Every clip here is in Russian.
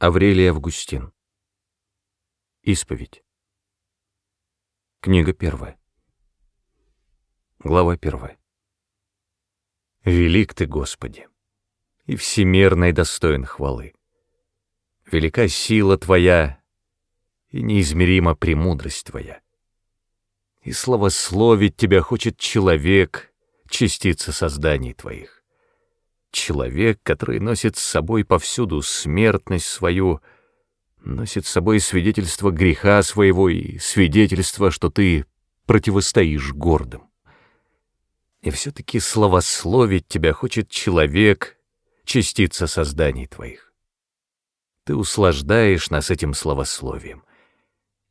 Аврелий Августин. Исповедь. Книга первая. Глава первая. Велик ты, Господи, и всемерной достоин хвалы. Велика сила Твоя, и неизмерима премудрость Твоя. И славословить Тебя хочет человек, частица созданий Твоих человек, который носит с собой повсюду смертность свою, носит с собой свидетельство греха своего и свидетельство, что ты противостоишь гордым. И все-таки славословить тебя хочет человек, частица созданий твоих. Ты услаждаешь нас этим славословием,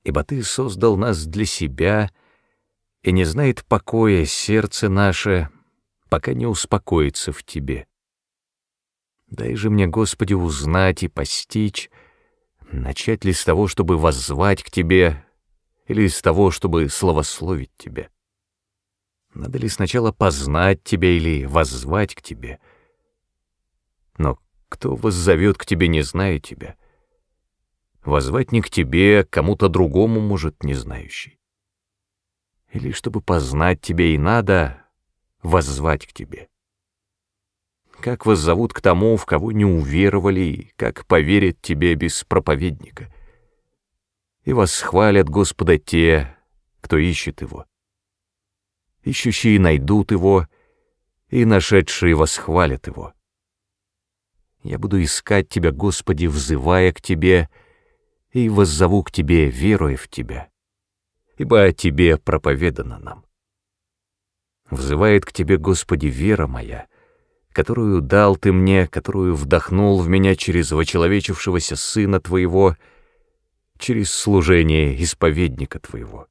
ибо ты создал нас для себя, и не знает покоя сердце наше, пока не успокоится в тебе. Дай же мне, Господи, узнать и постичь, начать ли с того, чтобы воззвать к Тебе, или с того, чтобы славословить Тебя. Надо ли сначала познать Тебя или воззвать к Тебе? Но кто воззовет к Тебе, не зная Тебя? Возвать не к Тебе, а кому-то другому, может, не знающий. Или чтобы познать Тебя и надо воззвать к Тебе как вас зовут к тому, в кого не уверовали, и как поверят тебе без проповедника. И вас хвалят Господа те, кто ищет Его. Ищущие найдут Его, и нашедшие восхвалят Его. Я буду искать Тебя, Господи, взывая к Тебе, и воззову к Тебе, веруя в Тебя, ибо о Тебе проповедано нам. Взывает к Тебе, Господи, вера моя — которую дал ты мне, которую вдохнул в меня через вочеловечившегося Сына Твоего, через служение исповедника Твоего.